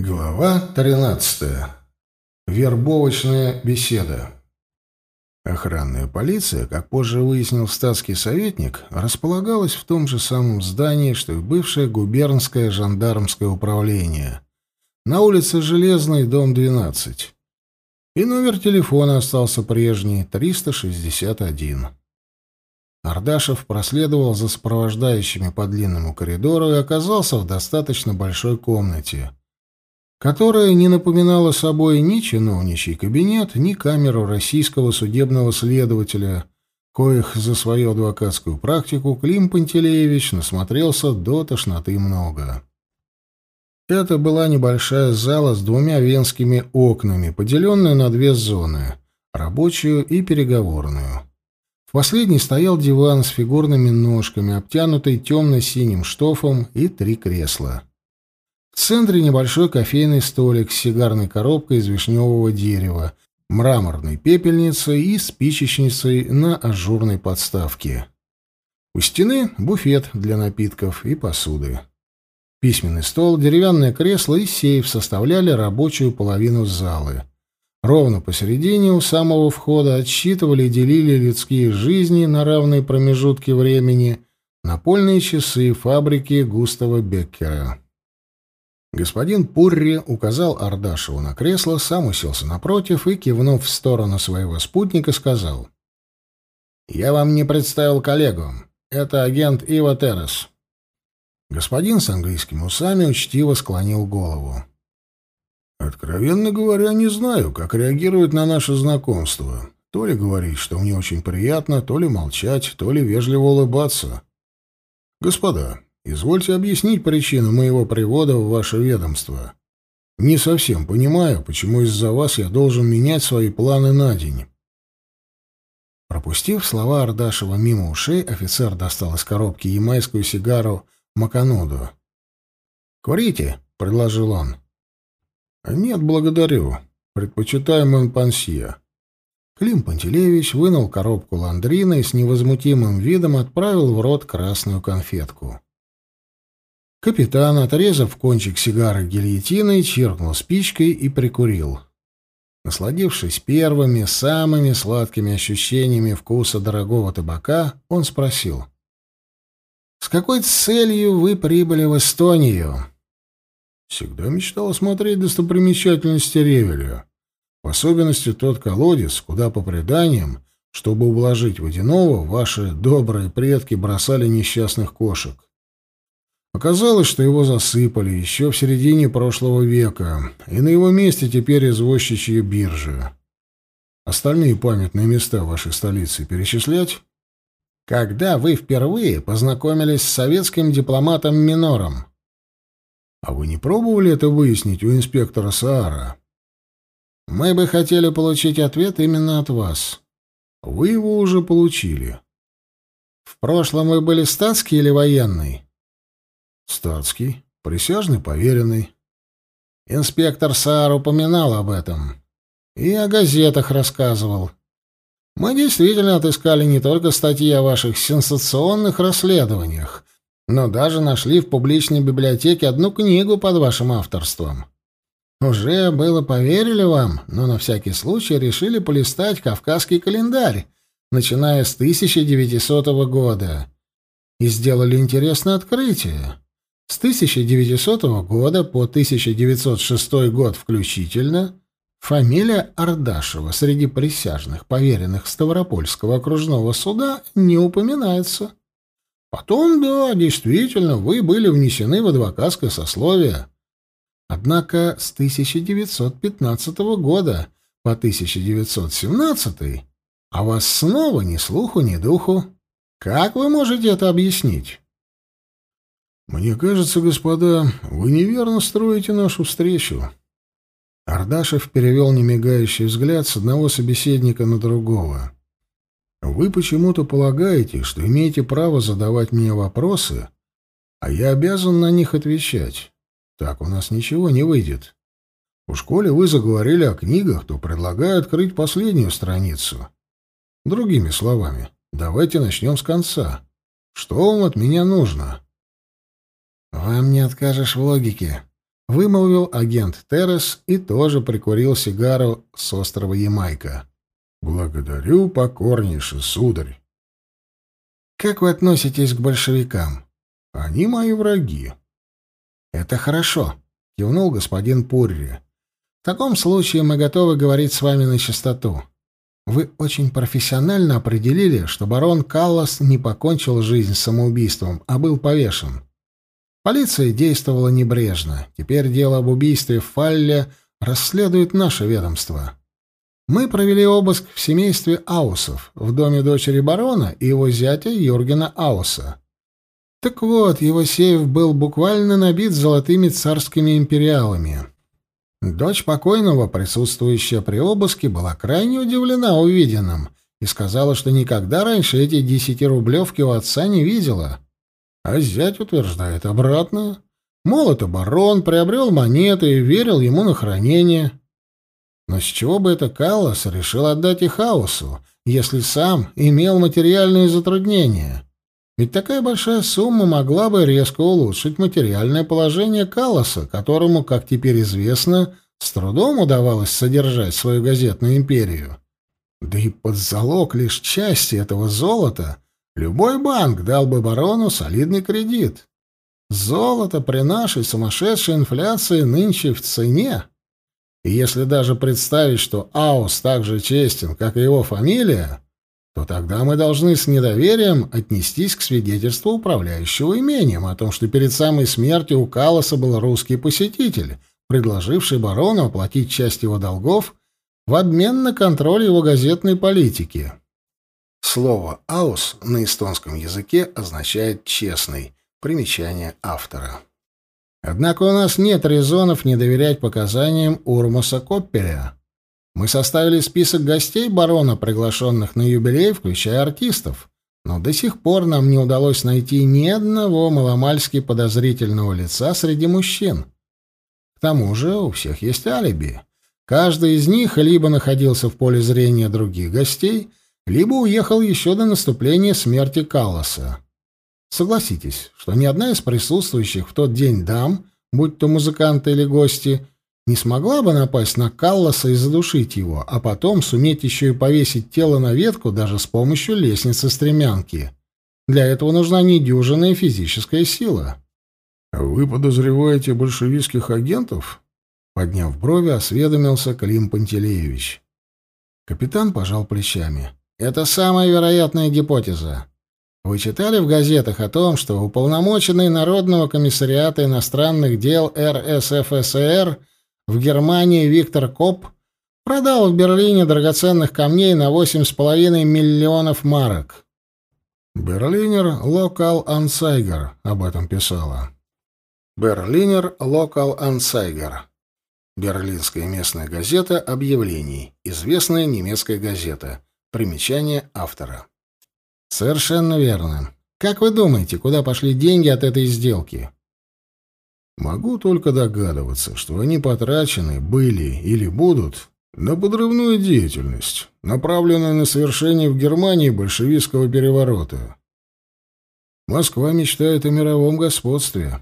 Глава 13. Вербовочная беседа. Охранная полиция, как позже выяснил статский советник, располагалась в том же самом здании, что и бывшее губернское жандармское управление, на улице Железной, дом 12. И номер телефона остался прежний — 361. Ардашев проследовал за сопровождающими по длинному коридору и оказался в достаточно большой комнате — которая не напоминала собой ни чиновничий кабинет, ни камеру российского судебного следователя, коих за свою адвокатскую практику Клим Пантелеевич насмотрелся до тошноты много. Это была небольшая зала с двумя венскими окнами, поделенная на две зоны — рабочую и переговорную. В последней стоял диван с фигурными ножками, обтянутый темно-синим штофом, и три кресла — центре небольшой кофейный столик с сигарной коробкой из вишневого дерева, мраморной пепельницей и спичечницей на ажурной подставке. У стены буфет для напитков и посуды. Письменный стол, деревянное кресло и сейф составляли рабочую половину залы. Ровно посередине у самого входа отсчитывали и делили людские жизни на равные промежутки времени напольные часы фабрики Густава Беккера. Господин Пурри указал Ардашеву на кресло, сам уселся напротив и, кивнув в сторону своего спутника, сказал. «Я вам не представил коллегу. Это агент Ива Террес». Господин с английскими усами учтиво склонил голову. «Откровенно говоря, не знаю, как реагирует на наше знакомство. То ли говорить, что мне очень приятно, то ли молчать, то ли вежливо улыбаться. Господа, Извольте объяснить причину моего привода в ваше ведомство. Не совсем понимаю, почему из-за вас я должен менять свои планы на день. Пропустив слова Ардашева мимо ушей, офицер достал из коробки ямайскую сигару Маканоду. «Курите», — предложил он. «Нет, благодарю. Предпочитаю Монпансье». Клим Пантелеевич вынул коробку ландрина и с невозмутимым видом отправил в рот красную конфетку. Капитан, отрезав кончик сигары гильотиной, чиркнул спичкой и прикурил. Насладившись первыми, самыми сладкими ощущениями вкуса дорогого табака, он спросил. «С какой целью вы прибыли в Эстонию?» «Всегда мечтал осмотреть достопримечательности Ревеля. В особенности тот колодец, куда, по преданиям, чтобы ублажить водяного, ваши добрые предки бросали несчастных кошек. Оказалось, что его засыпали еще в середине прошлого века, и на его месте теперь извозчичья биржа. Остальные памятные места вашей столицы перечислять? Когда вы впервые познакомились с советским дипломатом Минором? А вы не пробовали это выяснить у инспектора Саара? Мы бы хотели получить ответ именно от вас. Вы его уже получили. В прошлом вы были статский или военный? Статский, присяжный поверенный. Инспектор Саар упоминал об этом. И о газетах рассказывал. Мы действительно отыскали не только статьи о ваших сенсационных расследованиях, но даже нашли в публичной библиотеке одну книгу под вашим авторством. Уже было поверили вам, но на всякий случай решили полистать «Кавказский календарь», начиная с 1900 года, и сделали интересное открытие. С 1900 года по 1906 год включительно фамилия Ардашева среди присяжных, поверенных Ставропольского окружного суда, не упоминается. Потом, да, действительно, вы были внесены в адвокатское сословие. Однако с 1915 года по 1917 о вас снова ни слуху, ни духу. Как вы можете это объяснить? «Мне кажется, господа, вы неверно строите нашу встречу». Ардашев перевел немигающий взгляд с одного собеседника на другого. «Вы почему-то полагаете, что имеете право задавать мне вопросы, а я обязан на них отвечать. Так у нас ничего не выйдет. В школе вы заговорили о книгах, то предлагаю открыть последнюю страницу. Другими словами, давайте начнем с конца. Что вам от меня нужно?» «Вам не откажешь в логике. — вымолвил агент Террес и тоже прикурил сигару с острова Ямайка. «Благодарю покорнейше, сударь». «Как вы относитесь к большевикам?» «Они мои враги». «Это хорошо», — кивнул господин Пурри. «В таком случае мы готовы говорить с вами на чистоту. Вы очень профессионально определили, что барон Каллас не покончил жизнь самоубийством, а был повешен. Полиция действовала небрежно. Теперь дело об убийстве Фалле расследует наше ведомство. Мы провели обыск в семействе Аусов, в доме дочери барона и его зятя Юргена Ауса. Так вот, его сейф был буквально набит золотыми царскими империалами. Дочь покойного, присутствующая при обыске, была крайне удивлена увиденным и сказала, что никогда раньше эти десятирублевки у отца не видела. А зять утверждает обратное. Мол, это барон, приобрел монеты и верил ему на хранение. Но с чего бы это Каллас решил отдать их хаосу, если сам имел материальные затруднения? Ведь такая большая сумма могла бы резко улучшить материальное положение Калласа, которому, как теперь известно, с трудом удавалось содержать свою газетную империю. Да и под залог лишь части этого золота любой банк дал бы барону солидный кредит. Золото при нашей сумасшедшей инфляции нынче в цене. И если даже представить, что Аус так же честен, как и его фамилия, то тогда мы должны с недоверием отнестись к свидетельству управляющего имением о том, что перед самой смертью у Калоса был русский посетитель, предложивший барону оплатить часть его долгов в обмен на контроль его газетной политики. Слово «аус» на эстонском языке означает «честный». Примечание автора. Однако у нас нет резонов не доверять показаниям Урмуса Коппеля. Мы составили список гостей барона, приглашенных на юбилей, включая артистов, но до сих пор нам не удалось найти ни одного маломальски подозрительного лица среди мужчин. К тому же у всех есть алиби. Каждый из них либо находился в поле зрения других гостей, либо уехал еще до наступления смерти Калласа. Согласитесь, что ни одна из присутствующих в тот день дам, будь то музыканты или гости, не смогла бы напасть на Калласа и задушить его, а потом суметь еще и повесить тело на ветку даже с помощью лестницы-стремянки. Для этого нужна недюжинная физическая сила. «Вы подозреваете большевистских агентов?» Подняв брови, осведомился Клим Пантелеевич. Капитан пожал плечами. «Это самая вероятная гипотеза. Вы читали в газетах о том, что уполномоченный Народного комиссариата иностранных дел РСФСР в Германии Виктор Коп продал в Берлине драгоценных камней на 8,5 миллионов марок. Берлинер Локал Ансайгер об этом писала. Берлинер Локал Ансайгер. Берлинская местная газета объявлений. Известная немецкая газета. Примечание автора. Совершенно верно. Как вы думаете, куда пошли деньги от этой сделки? Могу только догадываться, что они потрачены были или будут на подрывную деятельность, направленную на совершение в Германии большевистского переворота. Москва мечтает о мировом господстве.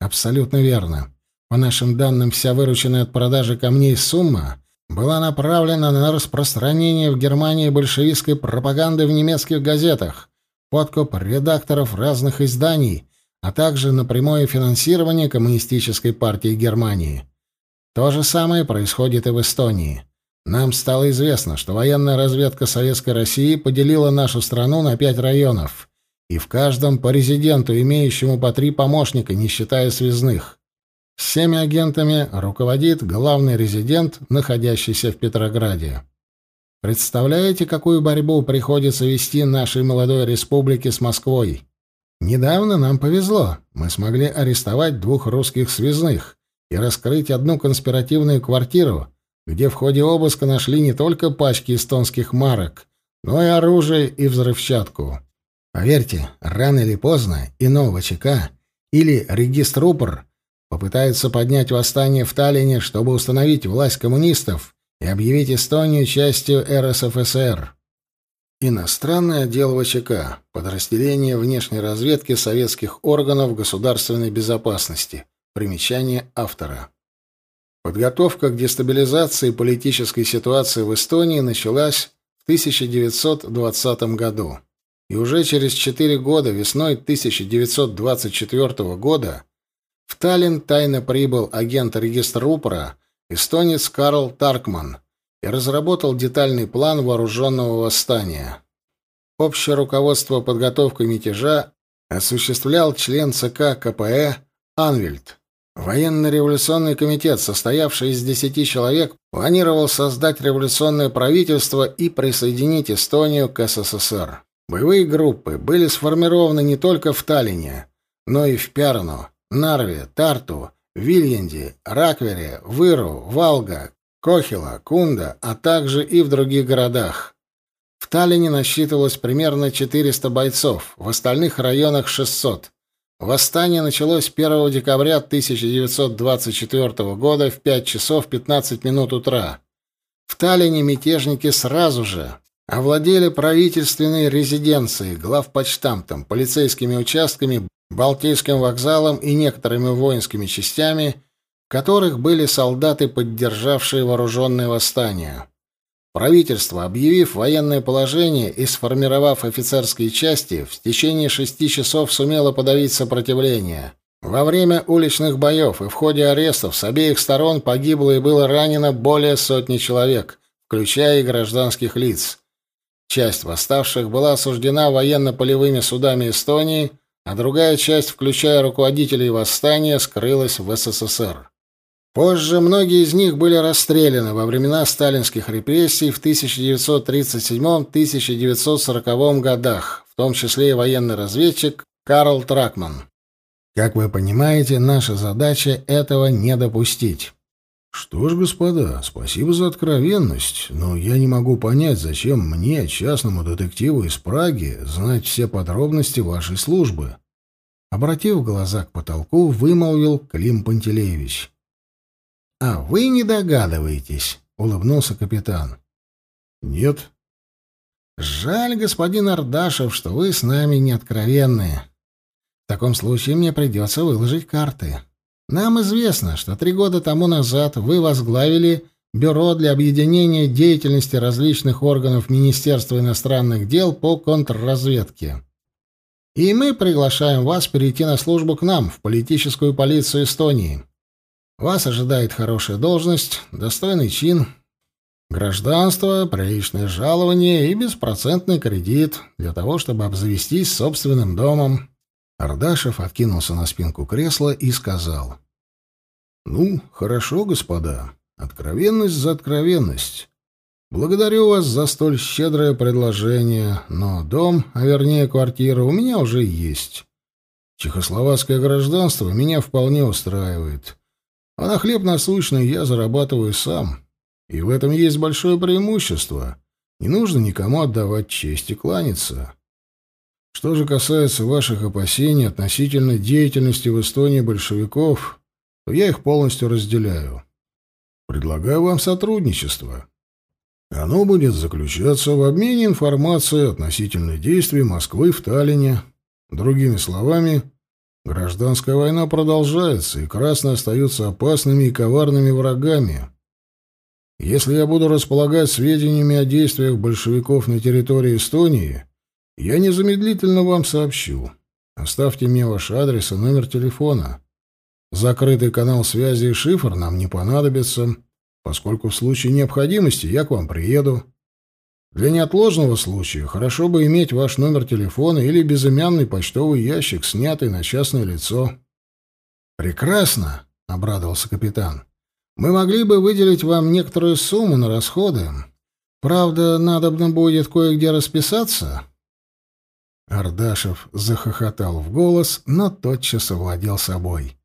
Абсолютно верно. По нашим данным, вся вырученная от продажи камней сумма была направлена на распространение в Германии большевистской пропаганды в немецких газетах, подкуп редакторов разных изданий а также на прямое финансирование Коммунистической партии Германии. То же самое происходит и в Эстонии. Нам стало известно, что военная разведка Советской России поделила нашу страну на пять районов, и в каждом по резиденту, имеющему по три помощника, не считая связных. Всеми агентами руководит главный резидент, находящийся в Петрограде. Представляете, какую борьбу приходится вести нашей молодой республике с Москвой? Недавно нам повезло. Мы смогли арестовать двух русских связных и раскрыть одну конспиративную квартиру, где в ходе обыска нашли не только пачки эстонских марок, но и оружие и взрывчатку. Поверьте, рано или поздно иного ЧК или региструпор попытаются поднять восстание в Таллине, чтобы установить власть коммунистов и объявить Эстонию частью РСФСР. Иностранный отдел ВЧК, подразделение внешней разведки советских органов государственной безопасности. Примечание автора. Подготовка к дестабилизации политической ситуации в Эстонии началась в 1920 году. И уже через четыре года, весной 1924 года, в Таллин тайно прибыл агент региструпора, эстонец Карл Таркман, и разработал детальный план вооруженного восстания. Общее руководство подготовкой мятежа осуществлял член ЦК КПЭ Анвельд. Военно-революционный комитет, состоявший из десяти человек, планировал создать революционное правительство и присоединить Эстонию к СССР. Боевые группы были сформированы не только в Таллине, но и в Пярну, Нарве, Тарту, Вильянде, Раквере, Выру, Валга, Кохила, Кунда, а также и в других городах. В Таллине насчитывалось примерно 400 бойцов, в остальных районах 600. Восстание началось 1 декабря 1924 года в 5 часов 15 минут утра. В Таллине мятежники сразу же овладели правительственной резиденцией, главпочтамтом, полицейскими участками, Балтийским вокзалом и некоторыми воинскими частями, в которых были солдаты, поддержавшие вооруженное восстание. Правительство, объявив военное положение и сформировав офицерские части, в течение шести часов сумело подавить сопротивление. Во время уличных боев и в ходе арестов с обеих сторон погибло и было ранено более сотни человек, включая и гражданских лиц. Часть восставших была осуждена военно-полевыми судами Эстонии, а другая часть, включая руководителей восстания, скрылась в СССР. Позже многие из них были расстреляны во времена сталинских репрессий в 1937-1940 годах, в том числе и военный разведчик Карл Тракман. Как вы понимаете, наша задача этого не допустить. Что ж, господа, спасибо за откровенность, но я не могу понять, зачем мне, частному детективу из Праги, знать все подробности вашей службы. Обратив глаза к потолку, вымолвил Клим Пантелеевич. «А вы не догадываетесь», — улыбнулся капитан. «Нет». «Жаль, господин Ардашев, что вы с нами не откровенные. В таком случае мне придется выложить карты. Нам известно, что три года тому назад вы возглавили Бюро для объединения деятельности различных органов Министерства иностранных дел по контрразведке. И мы приглашаем вас перейти на службу к нам, в политическую полицию Эстонии. Вас ожидает хорошая должность, достойный чин, гражданство, приличное жалование и беспроцентный кредит для того, чтобы обзавестись собственным домом. Ардашев откинулся на спинку кресла и сказал. «Ну, хорошо, господа. Откровенность за откровенность. Благодарю вас за столь щедрое предложение, но дом, а вернее квартира, у меня уже есть. Чехословацкое гражданство меня вполне устраивает. А на хлеб насущный я зарабатываю сам. И в этом есть большое преимущество. Не нужно никому отдавать честь и кланяться. Что же касается ваших опасений относительно деятельности в Эстонии большевиков, то я их полностью разделяю. Предлагаю вам сотрудничество. Оно будет заключаться в обмене информацией относительно действий Москвы в Таллине. Другими словами, Гражданская война продолжается, и красные остаются опасными и коварными врагами. Если я буду располагать сведениями о действиях большевиков на территории Эстонии, я незамедлительно вам сообщу. Оставьте мне ваш адрес и номер телефона. Закрытый канал связи и шифр нам не понадобится, поскольку в случае необходимости я к вам приеду. Для неотложного случая хорошо бы иметь ваш номер телефона или безымянный почтовый ящик, снятый на частное лицо. Прекрасно, обрадовался капитан. Мы могли бы выделить вам некоторую сумму на расходы. Правда, надобно будет кое-где расписаться. Ардашев захохотал в голос, но тотчас овладел собой.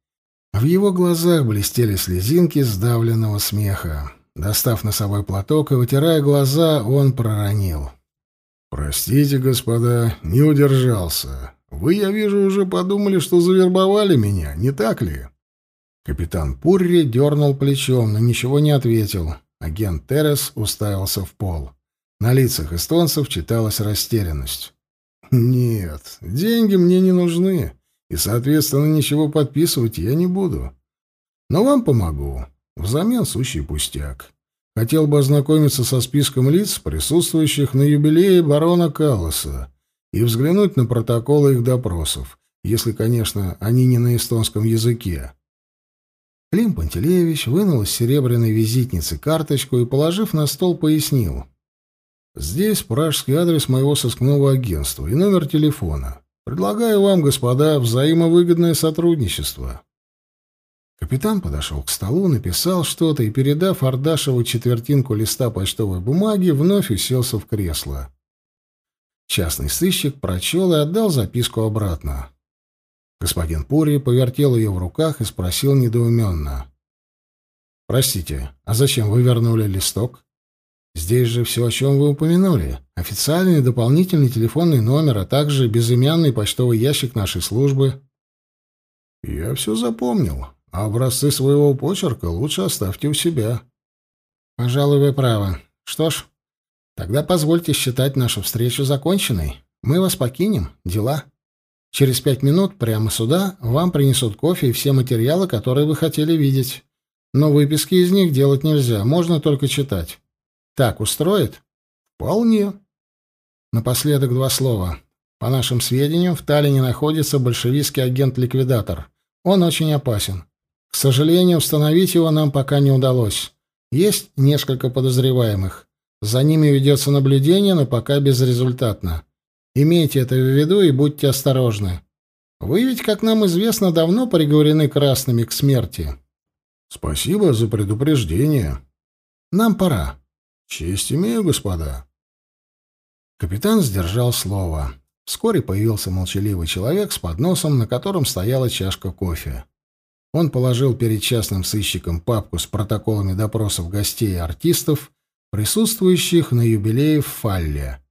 В его глазах блестели слезинки сдавленного смеха. Достав носовой платок и вытирая глаза, он проронил. «Простите, господа, не удержался. Вы, я вижу, уже подумали, что завербовали меня, не так ли?» Капитан Пурри дернул плечом, но ничего не ответил. Агент Терес уставился в пол. На лицах эстонцев читалась растерянность. «Нет, деньги мне не нужны. и, соответственно, ничего подписывать я не буду. Но вам помогу. Взамен сущий пустяк. Хотел бы ознакомиться со списком лиц, присутствующих на юбилее барона Калласа, и взглянуть на протоколы их допросов, если, конечно, они не на эстонском языке. Клим Пантелеевич вынул из серебряной визитницы карточку и, положив на стол, пояснил. «Здесь пражский адрес моего сыскного агентства и номер телефона. Предлагаю вам, господа, взаимовыгодное сотрудничество». Капитан подошел к столу, написал что-то и, передав Ардашеву четвертинку листа почтовой бумаги, вновь уселся в кресло. Частный сыщик прочел и отдал записку обратно. Господин Пури повертел ее в руках и спросил недоуменно. «Простите, а зачем вы вернули листок? Здесь же все, о чем вы упомянули. Официальный дополнительный телефонный номер, а также безымянный почтовый ящик нашей службы». «Я все запомнил», а образцы своего почерка лучше оставьте у себя. Пожалуй, вы правы. Что ж, тогда позвольте считать нашу встречу законченной. Мы вас покинем. Дела. Через пять минут прямо сюда вам принесут кофе и все материалы, которые вы хотели видеть. Но выписки из них делать нельзя, можно только читать. Так устроит? Вполне. Напоследок два слова. По нашим сведениям, в Таллине находится большевистский агент-ликвидатор. Он очень опасен. К сожалению, установить его нам пока не удалось. Есть несколько подозреваемых. За ними ведется наблюдение, но пока безрезультатно. Имейте это в виду и будьте осторожны. Вы ведь, как нам известно, давно приговорены красными к смерти. Спасибо за предупреждение. Нам пора. Честь имею, господа. Капитан сдержал слово. Вскоре появился молчаливый человек с подносом, на котором стояла чашка кофе. Он положил перед частным сыщиком папку с протоколами допросов гостей и артистов, присутствующих на юбилее в Фалле.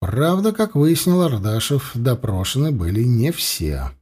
Правда, как выяснил Ардашев, допрошены были не все.